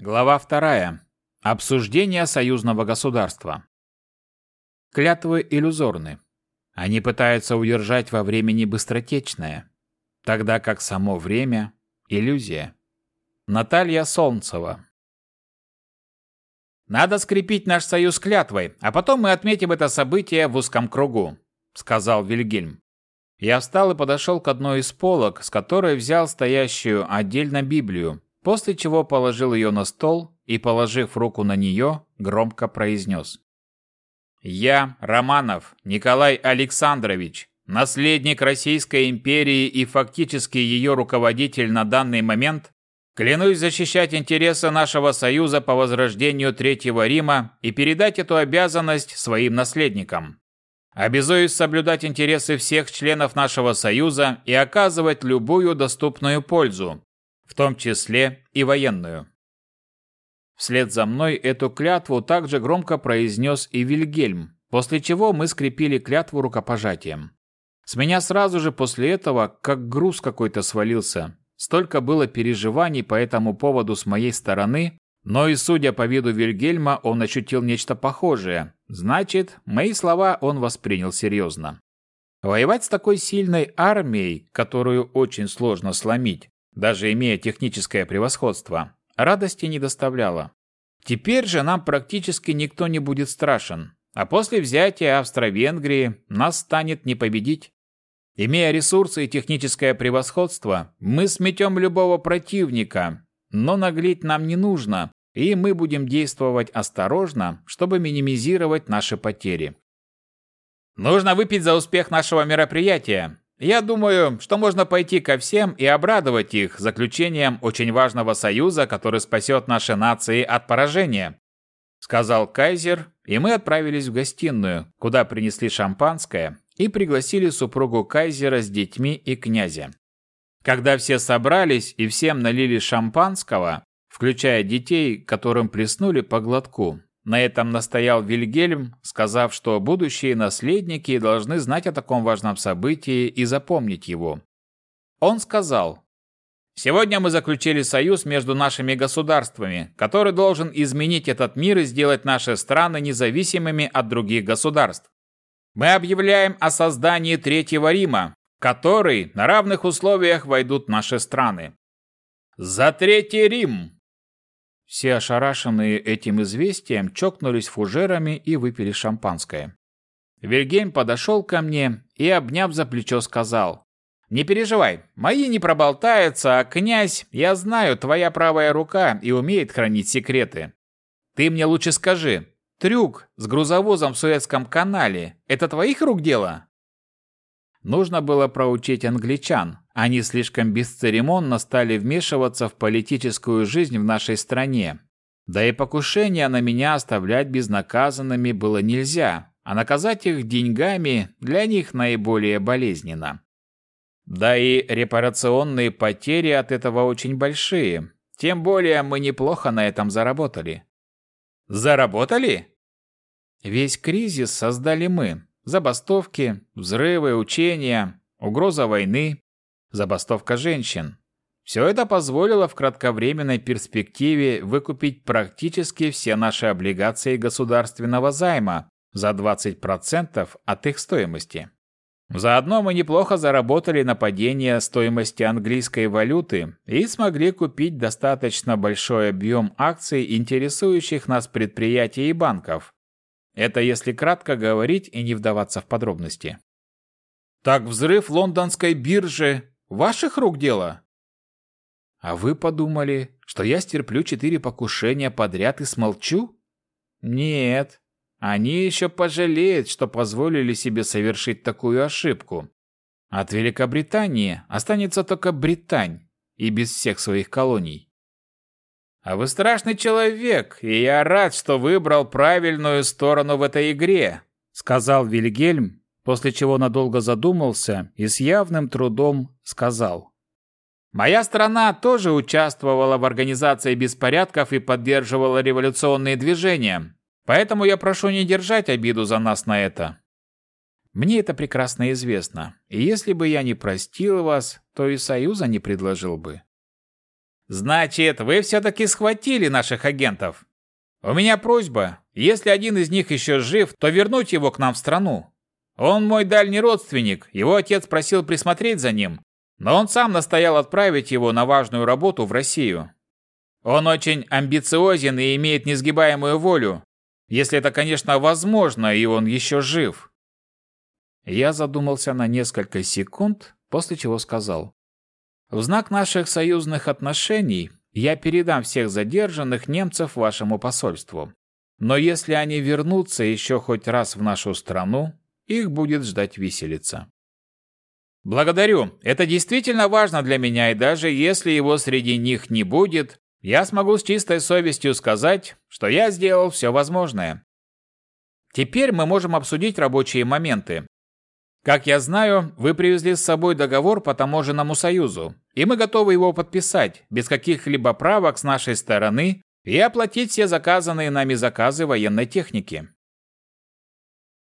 Глава вторая. Обсуждение союзного государства. Клятвы иллюзорны. Они пытаются удержать во времени быстротечное, тогда как само время – иллюзия. Наталья Солнцева. «Надо скрепить наш союз клятвой, а потом мы отметим это событие в узком кругу», – сказал Вильгельм. Я встал и подошел к одной из полок, с которой взял стоящую отдельно Библию, после чего положил ее на стол и, положив руку на нее, громко произнес. «Я, Романов Николай Александрович, наследник Российской империи и фактически ее руководитель на данный момент, клянусь защищать интересы нашего союза по возрождению Третьего Рима и передать эту обязанность своим наследникам. Обязуюсь соблюдать интересы всех членов нашего союза и оказывать любую доступную пользу, в том числе и военную. Вслед за мной эту клятву также громко произнес и Вильгельм, после чего мы скрепили клятву рукопожатием. С меня сразу же после этого как груз какой-то свалился. Столько было переживаний по этому поводу с моей стороны, но и судя по виду Вильгельма, он ощутил нечто похожее. Значит, мои слова он воспринял серьезно. Воевать с такой сильной армией, которую очень сложно сломить, даже имея техническое превосходство, радости не доставляло. Теперь же нам практически никто не будет страшен, а после взятия Австро-Венгрии нас станет не победить. Имея ресурсы и техническое превосходство, мы сметем любого противника, но наглеть нам не нужно, и мы будем действовать осторожно, чтобы минимизировать наши потери. Нужно выпить за успех нашего мероприятия, я думаю, что можно пойти ко всем и обрадовать их заключением очень важного союза, который спасет наши нации от поражения», — сказал Кайзер, и мы отправились в гостиную, куда принесли шампанское и пригласили супругу Кайзера с детьми и князя. Когда все собрались и всем налили шампанского, включая детей, которым плеснули по глотку, на этом настоял Вильгельм, сказав, что будущие наследники должны знать о таком важном событии и запомнить его. Он сказал, «Сегодня мы заключили союз между нашими государствами, который должен изменить этот мир и сделать наши страны независимыми от других государств. Мы объявляем о создании Третьего Рима, который на равных условиях войдут наши страны. За Третий Рим!» Все ошарашенные этим известием чокнулись фужерами и выпили шампанское. Вильгельм подошел ко мне и, обняв за плечо, сказал, «Не переживай, мои не проболтаются, а князь, я знаю, твоя правая рука и умеет хранить секреты. Ты мне лучше скажи, трюк с грузовозом в Суэцком канале – это твоих рук дело?» Нужно было проучить англичан. Они слишком бесцеремонно стали вмешиваться в политическую жизнь в нашей стране. Да и покушения на меня оставлять безнаказанными было нельзя, а наказать их деньгами для них наиболее болезненно. Да и репарационные потери от этого очень большие. Тем более мы неплохо на этом заработали. Заработали? Весь кризис создали мы, Забастовки, взрывы, учения, угроза войны, забастовка женщин. Все это позволило в кратковременной перспективе выкупить практически все наши облигации государственного займа за 20% от их стоимости. Заодно мы неплохо заработали на падение стоимости английской валюты и смогли купить достаточно большой объем акций интересующих нас предприятий и банков, это если кратко говорить и не вдаваться в подробности. Так взрыв лондонской биржи ваших рук дело? А вы подумали, что я стерплю четыре покушения подряд и смолчу? Нет, они еще пожалеют, что позволили себе совершить такую ошибку. От Великобритании останется только Британь и без всех своих колоний. А вы страшный человек, и я рад, что выбрал правильную сторону в этой игре, сказал Вильгельм, после чего надолго задумался и с явным трудом сказал: Моя страна тоже участвовала в организации беспорядков и поддерживала революционные движения. Поэтому я прошу не держать обиду за нас на это. Мне это прекрасно известно. И если бы я не простил вас, то и союза не предложил бы. Значит, вы все-таки схватили наших агентов. У меня просьба, если один из них еще жив, то вернуть его к нам в страну. Он мой дальний родственник, его отец просил присмотреть за ним, но он сам настоял отправить его на важную работу в Россию. Он очень амбициозен и имеет несгибаемую волю, если это, конечно, возможно, и он еще жив. Я задумался на несколько секунд, после чего сказал. В знак наших союзных отношений я передам всех задержанных немцев вашему посольству. Но если они вернутся еще хоть раз в нашу страну, их будет ждать виселица. Благодарю. Это действительно важно для меня, и даже если его среди них не будет, я смогу с чистой совестью сказать, что я сделал все возможное. Теперь мы можем обсудить рабочие моменты. Как я знаю, вы привезли с собой договор по таможенному союзу, и мы готовы его подписать, без каких-либо правок с нашей стороны, и оплатить все заказанные нами заказы военной техники.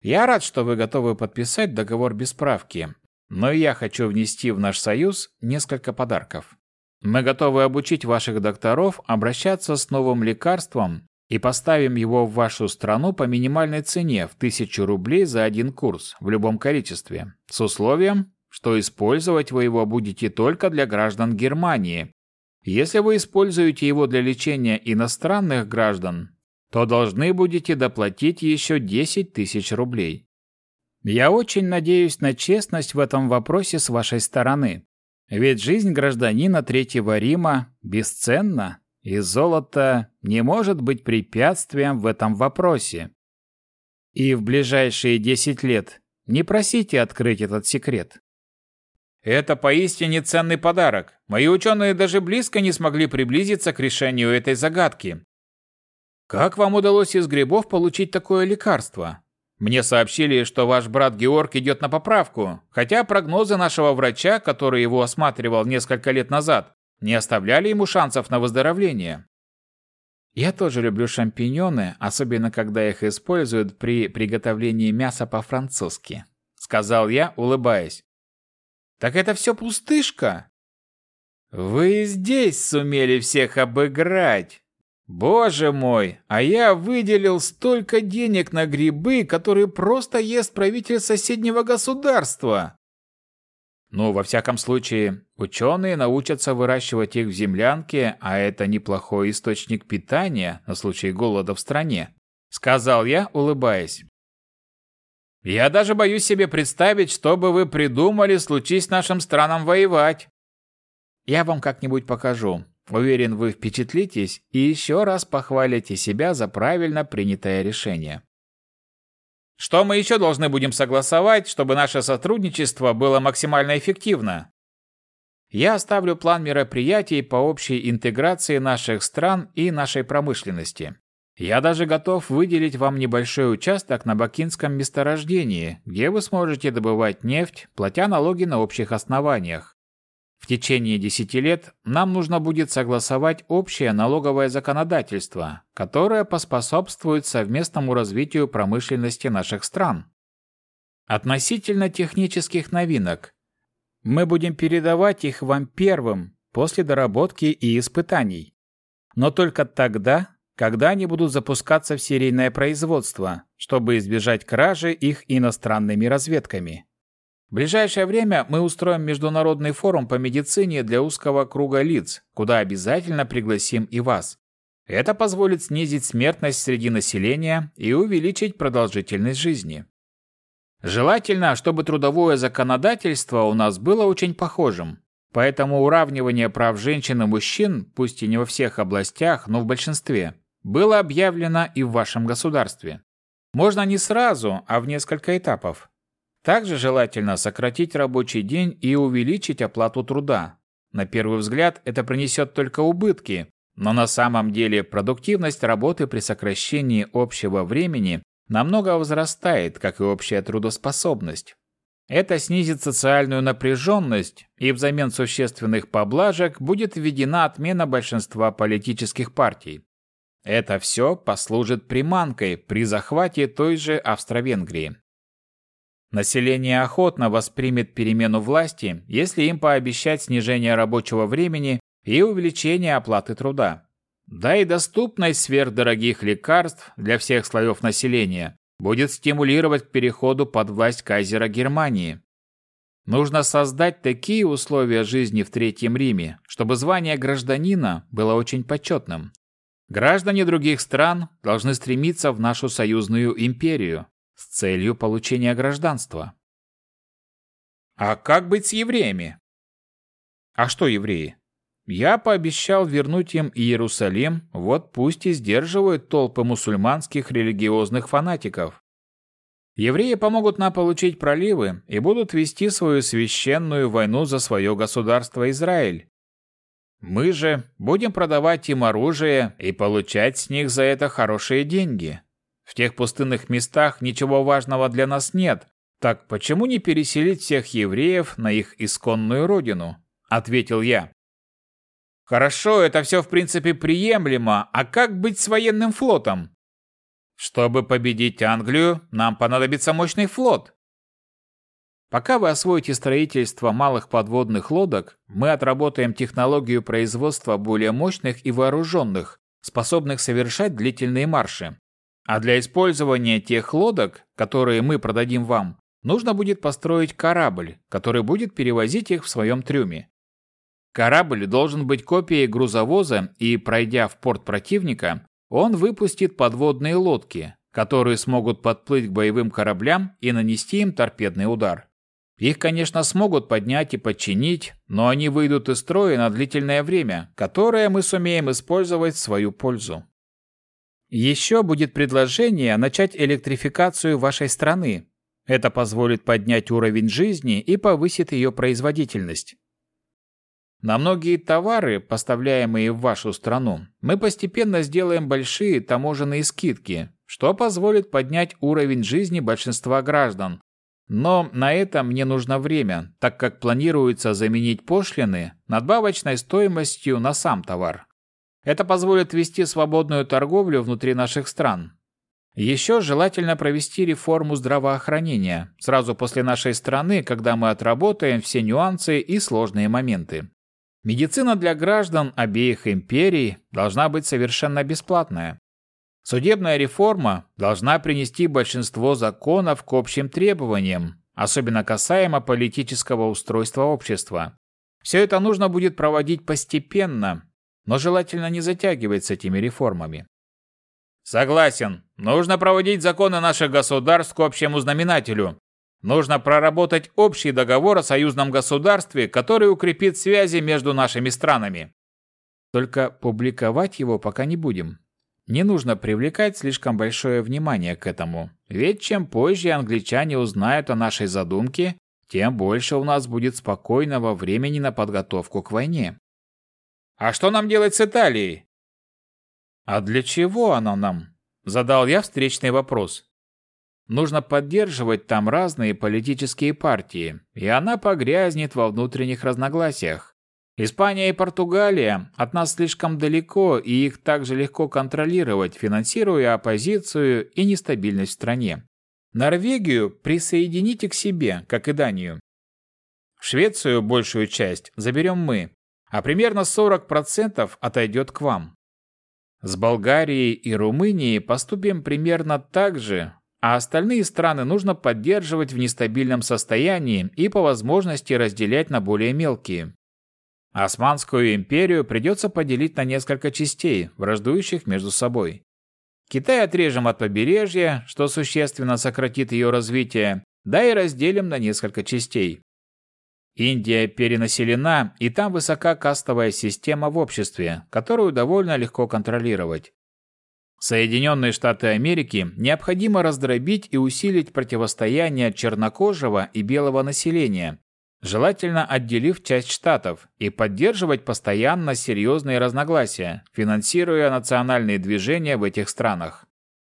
Я рад, что вы готовы подписать договор без правки, но я хочу внести в наш союз несколько подарков. Мы готовы обучить ваших докторов обращаться с новым лекарством и поставим его в вашу страну по минимальной цене в 1000 рублей за один курс в любом количестве, с условием, что использовать вы его будете только для граждан Германии. Если вы используете его для лечения иностранных граждан, то должны будете доплатить еще 10 тысяч рублей. Я очень надеюсь на честность в этом вопросе с вашей стороны. Ведь жизнь гражданина Третьего Рима бесценна и золото не может быть препятствием в этом вопросе. И в ближайшие 10 лет не просите открыть этот секрет. Это поистине ценный подарок. Мои ученые даже близко не смогли приблизиться к решению этой загадки. Как вам удалось из грибов получить такое лекарство? Мне сообщили, что ваш брат Георг идет на поправку, хотя прогнозы нашего врача, который его осматривал несколько лет назад, не оставляли ему шансов на выздоровление. Я тоже люблю шампиньоны, особенно когда их используют при приготовлении мяса по-французски, сказал я, улыбаясь. Так это все пустышка? Вы здесь сумели всех обыграть. Боже мой, а я выделил столько денег на грибы, которые просто ест правитель соседнего государства. Ну, во всяком случае, ученые научатся выращивать их в землянке, а это неплохой источник питания на случай голода в стране, сказал я, улыбаясь. Я даже боюсь себе представить, что бы вы придумали, случись нашим странам воевать. Я вам как-нибудь покажу. Уверен, вы впечатлитесь и еще раз похвалите себя за правильно принятое решение. Что мы еще должны будем согласовать, чтобы наше сотрудничество было максимально эффективно? Я оставлю план мероприятий по общей интеграции наших стран и нашей промышленности. Я даже готов выделить вам небольшой участок на Бакинском месторождении, где вы сможете добывать нефть, платя налоги на общих основаниях. В течение 10 лет нам нужно будет согласовать общее налоговое законодательство, которое поспособствует совместному развитию промышленности наших стран. Относительно технических новинок. Мы будем передавать их вам первым, после доработки и испытаний. Но только тогда, когда они будут запускаться в серийное производство, чтобы избежать кражи их иностранными разведками. В ближайшее время мы устроим международный форум по медицине для узкого круга лиц, куда обязательно пригласим и вас. Это позволит снизить смертность среди населения и увеличить продолжительность жизни. Желательно, чтобы трудовое законодательство у нас было очень похожим. Поэтому уравнивание прав женщин и мужчин, пусть и не во всех областях, но в большинстве, было объявлено и в вашем государстве. Можно не сразу, а в несколько этапов. Также желательно сократить рабочий день и увеличить оплату труда. На первый взгляд это принесет только убытки, но на самом деле продуктивность работы при сокращении общего времени намного возрастает, как и общая трудоспособность. Это снизит социальную напряженность, и взамен существенных поблажек будет введена отмена большинства политических партий. Это все послужит приманкой при захвате той же Австро-Венгрии. Население охотно воспримет перемену власти, если им пообещать снижение рабочего времени и увеличение оплаты труда. Да и доступность сверхдорогих лекарств для всех слоев населения будет стимулировать к переходу под власть кайзера Германии. Нужно создать такие условия жизни в Третьем Риме, чтобы звание гражданина было очень почетным. Граждане других стран должны стремиться в нашу союзную империю с целью получения гражданства. А как быть с евреями? А что евреи? Я пообещал вернуть им Иерусалим, вот пусть и сдерживают толпы мусульманских религиозных фанатиков. Евреи помогут нам получить проливы и будут вести свою священную войну за свое государство Израиль. Мы же будем продавать им оружие и получать с них за это хорошие деньги. В тех пустынных местах ничего важного для нас нет, так почему не переселить всех евреев на их исконную родину? Ответил я. Хорошо, это все в принципе приемлемо, а как быть с военным флотом? Чтобы победить Англию, нам понадобится мощный флот. Пока вы освоите строительство малых подводных лодок, мы отработаем технологию производства более мощных и вооруженных, способных совершать длительные марши. А для использования тех лодок, которые мы продадим вам, нужно будет построить корабль, который будет перевозить их в своем трюме. Корабль должен быть копией грузовоза, и, пройдя в порт противника, он выпустит подводные лодки, которые смогут подплыть к боевым кораблям и нанести им торпедный удар. Их, конечно, смогут поднять и подчинить, но они выйдут из строя на длительное время, которое мы сумеем использовать в свою пользу. Еще будет предложение начать электрификацию вашей страны. Это позволит поднять уровень жизни и повысит ее производительность. На многие товары, поставляемые в вашу страну, мы постепенно сделаем большие таможенные скидки, что позволит поднять уровень жизни большинства граждан. Но на это мне нужно время, так как планируется заменить пошлины надбавочной стоимостью на сам товар. Это позволит вести свободную торговлю внутри наших стран. Еще желательно провести реформу здравоохранения сразу после нашей страны, когда мы отработаем все нюансы и сложные моменты. Медицина для граждан обеих империй должна быть совершенно бесплатная. Судебная реформа должна принести большинство законов к общим требованиям, особенно касаемо политического устройства общества. Все это нужно будет проводить постепенно, но желательно не затягивать с этими реформами. Согласен. Нужно проводить законы наших государств к общему знаменателю, Нужно проработать общий договор о союзном государстве, который укрепит связи между нашими странами. Только публиковать его пока не будем. Не нужно привлекать слишком большое внимание к этому, ведь чем позже англичане узнают о нашей задумке, тем больше у нас будет спокойного времени на подготовку к войне. А что нам делать с Италией? А для чего она нам? Задал я встречный вопрос. Нужно поддерживать там разные политические партии, и она погрязнет во внутренних разногласиях. Испания и Португалия от нас слишком далеко, и их также легко контролировать, финансируя оппозицию и нестабильность в стране. Норвегию присоедините к себе, как и Данию. Швецию большую часть заберем мы, а примерно 40% отойдет к вам. С Болгарией и Румынией поступим примерно так же, а остальные страны нужно поддерживать в нестабильном состоянии и по возможности разделять на более мелкие. Османскую империю придется поделить на несколько частей, враждующих между собой. Китай отрежем от побережья, что существенно сократит ее развитие, да и разделим на несколько частей. Индия перенаселена, и там высока кастовая система в обществе, которую довольно легко контролировать. Соединенные Штаты Америки необходимо раздробить и усилить противостояние чернокожего и белого населения, желательно отделив часть штатов, и поддерживать постоянно серьезные разногласия, финансируя национальные движения в этих странах.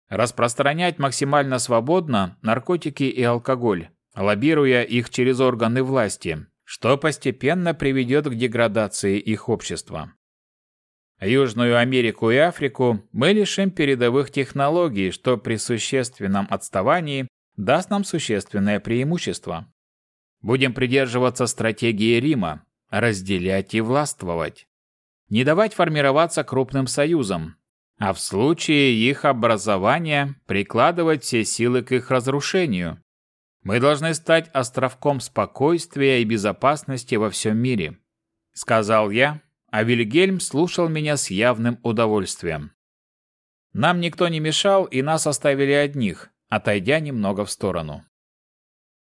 Распространять максимально свободно наркотики и алкоголь, лоббируя их через органы власти, что постепенно приведет к деградации их общества. Южную Америку и Африку мы лишим передовых технологий, что при существенном отставании даст нам существенное преимущество. Будем придерживаться стратегии Рима – разделять и властвовать. не давать формироваться крупным союзам, а в случае их образования прикладывать все силы к их разрушению. Мы должны стать островком спокойствия и безопасности во всем мире, сказал я, а Вильгельм слушал меня с явным удовольствием. Нам никто не мешал, и нас оставили одних, отойдя немного в сторону.